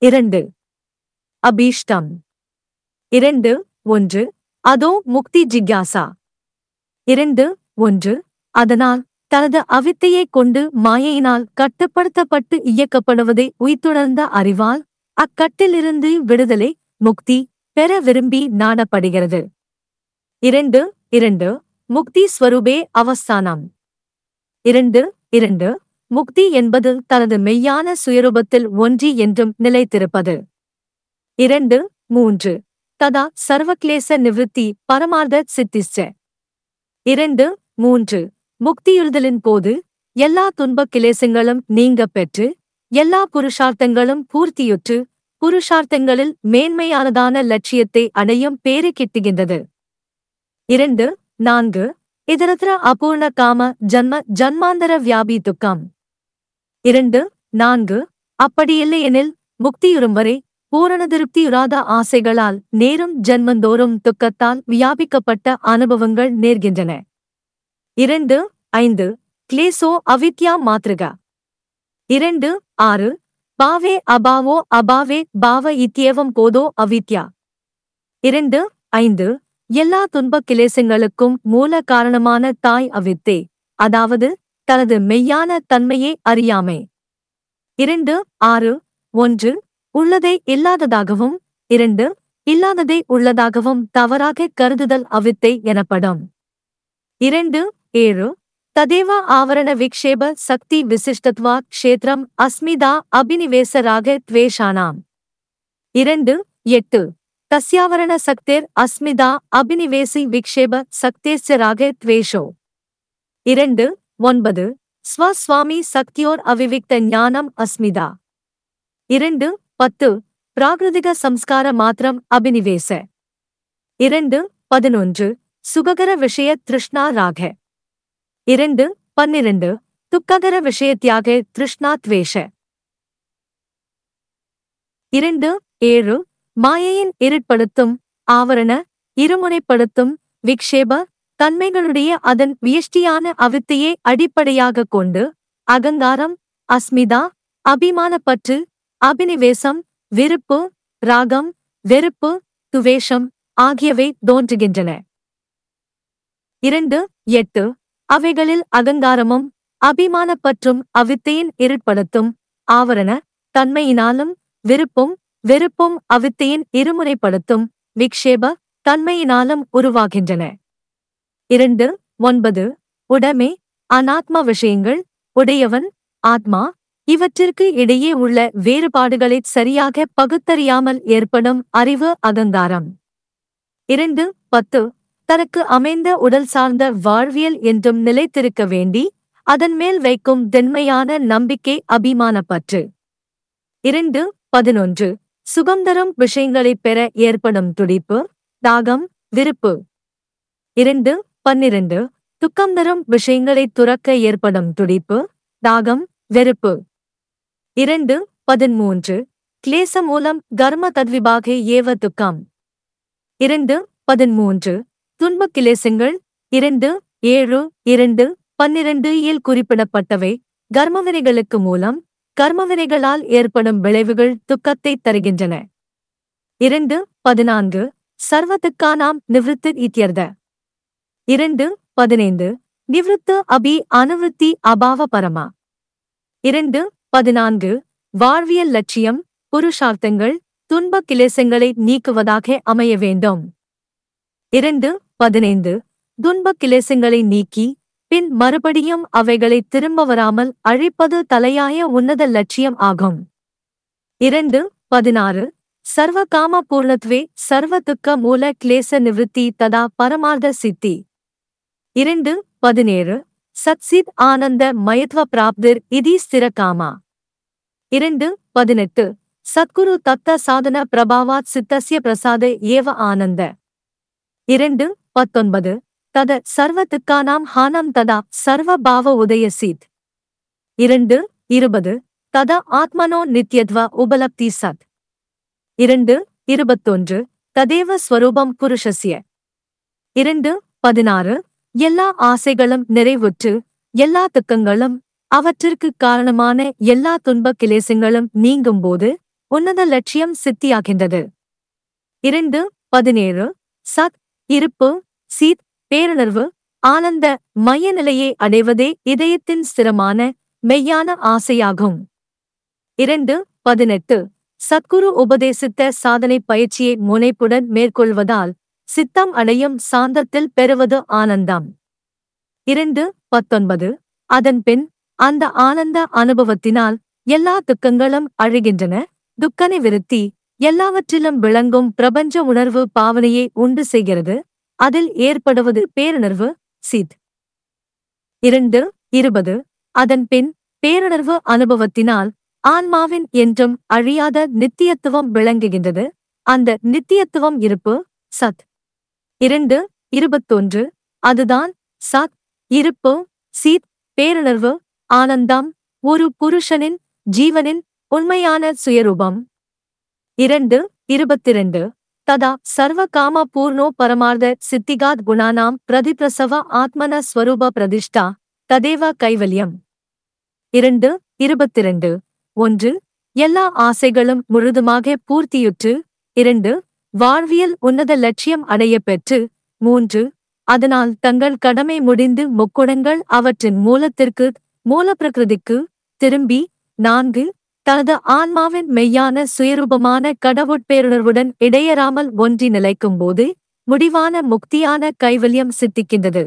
இரண்டு. அபீஷ்டம். இரண்டு ஒன்று. அதோ முக்தி ஜிக்யாசா. இரண்டு ஒன்று. அதனால் தனது அவித்தையைக் கொண்டு மாயையினால் கட்டுப்படுத்தப்பட்டு இயக்கப்படுவதை உய்த்துணர்ந்த அறிவால் அக்கட்டிலிருந்து விடுதலை முக்தி பெற விரும்பி நாடப்படுகிறது. இரண்டு இரண்டு. முக்தி ஸ்வரூபே அவஸ்தானம். இரண்டு இரண்டு. முக்தி என்பது தனது மெய்யான சுயரூபத்தில் ஒன்றி என்றும் நிலைத்திருப்பது. இரண்டு மூன்று. ததா சர்வக்லேச நிவிருத்தி பரமார்த்த சித்திச்ச இரண்டு மூன்று. முக்தியுறுதலின் போது எல்லா துன்பக் கிளேசங்களும் நீங்க பெற்று எல்லா புருஷார்த்தங்களும் பூர்த்தியுற்று புருஷார்த்தங்களில் மேன்மையானதான லட்சியத்தை அடையும் பேறு கிட்டுகின்றது. இரண்டு நான்கு. இதரத்திர அபூர்ண காம ஜன்ம ஜன்மாந்தர வியாபி துக்கம் இரண்டு நான்கு அப்படியில்லையெனில் முக்தியுறும் வரை பூரண திருப்தியுறாத ஆசைகளால் நேரும் ஜன்மந்தோறும் துக்கத்தால் வியாபிக்கப்பட்ட அனுபவங்கள் நேர்கின்றன. இரண்டு ஐந்து கிளேசோ அவித்யா மாத்ருகா. இரண்டு ஆறு பாவே அபாவோ அபாவே பாவ இத்தியவம் போதோ அவித்யா. இரண்டு ஐந்து எல்லா துன்பக் கிளேசங்களுக்கும் மூல காரணமான தாய் அவித்தே. அதாவது தனது மெய்யான தன்மையை அறியாமை. இரண்டு ஆறு ஒன்று உள்ளதை இல்லாததாகவும் இரண்டு இல்லாததை உள்ளதாகவும் தவறாக கருதுதல் அவித்தை எனப்படும். இரண்டு ஏழு ததேவ ஆவரண விக்ஷேப சக்தி விசிஷ்டத்வா க்ஷேத்ரம் அஸ்மிதா அபினிவேசராக த்வேஷானாம். இரண்டு எட்டு தஸ்யாவரண சக்தேர் அஸ்மிதா அபினிவேசி விக்ஷேப சக்தேஸ்ய த்வேஷோ. இரண்டு ஒன்பது. ஸ்வஸ்வாமி சக்தியோர் அவிவிக்த ஞானம் அஸ்மிதா. இரண்டு. பத்து. பிராகிருதிக சம்ஸ்கார மாத்திரம் அபினிவேச. இரண்டு. பதினொன்று. சுககர விஷய திருஷ்ணா ராக. இரண்டு. பன்னிரண்டு. துக்ககர விஷயத்தியாக திருஷ்ணா துவேஷ. இரண்டு. ஏழு. மாயையின் இருட்படுத்தும் ஆவரண இருமுனைப்படுத்தும் விக்ஷேப தன்மைகளுடைய அதன் வியஷ்டியான அவித்தையே அடிப்படையாகக் கொண்டு அகங்காரம் அஸ்மிதா அபிமானப்பற்று அபினிவேசம் விருப்பு ராகம் வெறுப்பு துவேஷம் ஆகியவை தோன்றுகின்றன. இரண்டு எட்டு அவைகளில் அகங்காரமும் அபிமானப்பற்றும் அவித்தையின் இருட்படுத்தும் ஆவரண தன்மையினாலும் விருப்பும் வெறுப்பும் அவித்தையின் இருமுறைப்படுத்தும் விக்ஷேப தன்மையினாலும் உருவாகின்றன. இரண்டு ஒன்பது. உடமை அனாத்மா விஷயங்கள் உடையவன் ஆத்மா. இவற்றிற்கு இடையே உள்ள வேறுபாடுகளை சரியாக பகுத்தறியாமல் ஏற்படும் அறிவு அகங்காரம். இரண்டு பத்து. தனக்கு அமைந்த உடல் சார்ந்த வாழ்வியல் என்றும் நிலைத்திருக்க வேண்டி அதன் மேல் வைக்கும் தென்மையான நம்பிக்கை அபிமானப்பற்று. இரண்டு பதினொன்று. சுகந்தரும் விஷயங்களைப் பெற ஏற்படும் துடிப்பு தாகம் விருப்பு. இரண்டு பன்னிரண்டு துக்கம் தரும் விஷயங்களைத் துறக்க ஏற்படும் துடிப்பு தாகம் வெறுப்பு. இரண்டு பதிமூன்று கிளேச மூலம் கர்ம தத்விபாக ஏவ துக்கம். இரண்டு பதிமூன்று துன்பக் கிளேசங்கள். இரண்டு ஏழு இரண்டு பன்னிரண்டு இல் குறிப்பிடப்பட்டவை கர்மவினைகளுக்கு மூலம் கர்மவினைகளால் ஏற்படும் விளைவுகள் துக்கத்தைத் தருகின்றன. இரண்டு பதினான்கு சர்வத்துக்கானாம் நிவிருத்து இத்தியர்த இரண்டு பதினைந்து. நிவிருத்த அபி அனுவிருத்தி அபாவ பரமா. இரண்டு பதினான்கு. வாழ்வியல் லட்சியம் புருஷார்த்தங்கள் துன்ப கிளேசங்களை நீக்குவதாக அமைய வேண்டும். இரண்டு பதினைந்து. துன்ப கிளேசங்களை நீக்கி பின் மறுபடியும் அவைகளை திரும்ப வராமல் அழிப்பது தலையாய உன்னத லட்சியம் ஆகும். இரண்டு பதினாறு. சர்வ காம பூர்ணத்வே சர்வ துக்க மூல கிளேச நிவிருத்தி ததா பரமார்த்த சித்தி. இரண்டு பதினேழு. சத்சித் ஆனந்த மயத்வ பிராப்திர் இதி ஸ்திர காமா. இரண்டு பதினெட்டு. சத்குரு தத்த சாதன பிரபாவாத் சித்தசிய பிரசாத ஏவ ஆனந்த. இரண்டு பத்தொன்பது. தத சர்வத்துக்கானாம் ஹானம் ததா சர்வ பாவ உதயசீத் இரண்டு இருபது. தத ஆத்மனோ நித்யத்வ உபலப்தி சத். இரண்டு இருபத்தொன்று. ததேவ ஸ்வரூபம் புருஷஸ்ய இரண்டு பதினாறு. எல்லா ஆசைகளும் நிறைவுற்று எல்லா துக்கங்களும் அவற்றிற்கு காரணமான எல்லா துன்பக் கிளேசங்களும் நீங்கும்போது உன்னத லட்சியம் சித்தியாகின்றது. இரண்டு பதினேழு சத் இருப்பு சீத் பேருணர்வு ஆனந்த மைய நிலையை அடைவதே இதயத்தின் ஸ்திரமான மெய்யான ஆசையாகும். இரண்டு பதினெட்டு சத்குரு உபதேசித்த சாதனை பயிற்சியை முனைப்புடன் மேற்கொள்வதால் சித்தம் அடையும் சாந்தத்தில் பெறுவது ஆனந்தம். இரண்டு பத்தொன்பது. அதன் பின் அந்த ஆனந்த அனுபவத்தினால் எல்லா துக்கங்களும் அழிகின்றன. துக்கனை விருத்தி எல்லாவற்றிலும் விளங்கும் பிரபஞ்ச உணர்வு பாவனையை உண்டு செய்கிறது. அதில் ஏற்படுவது பேருணர்வு சித். இரண்டு இருபது. அதன்பின் பேருணர்வு அனுபவத்தினால் ஆன்மாவின் என்றும் அழியாத நித்தியத்துவம் விளங்குகின்றது. அந்த நித்தியத்துவம் இருப்பு சத். இரண்டு இருபத்தொன்று. அதுதான் சத் இருப்பு சீத் பேருணர்வு ஆனந்தம் ஒரு புருஷனின் ஜீவனின் உண்மையான சுயரூபம். இரண்டு இருபத்திரண்டு. ததா சர்வ காம பூர்ணோ பரமார்த்த சித்திகாத் குணானாம் பிரதிபிரசவ ஆத்மன ஸ்வரூப பிரதிஷ்டா ததேவ கைவல்யம். இரண்டு இருபத்திரண்டு. ஒன்று எல்லா ஆசைகளும் முழுதுமாக பூர்த்தியுற்று. இரண்டு வாழ்வியல் உன்னத லட்சியம் அடையப் பெற்று மூன்று அதனால் தங்கள் கடமை முடிந்து முக்குடங்கள் அவற்றின் மூலத்திற்கு மூலப்பிரகிருதிக்கு திரும்பி நான்கு தனது ஆன்மாவின் மெய்யான சுயரூபமான கடவுட்பேருணர்வுடன் இடையறாமல் ஒன்றி நிலைக்கும்போது முடிவான முக்தியான கைவல்யம் சித்திக்கின்றது.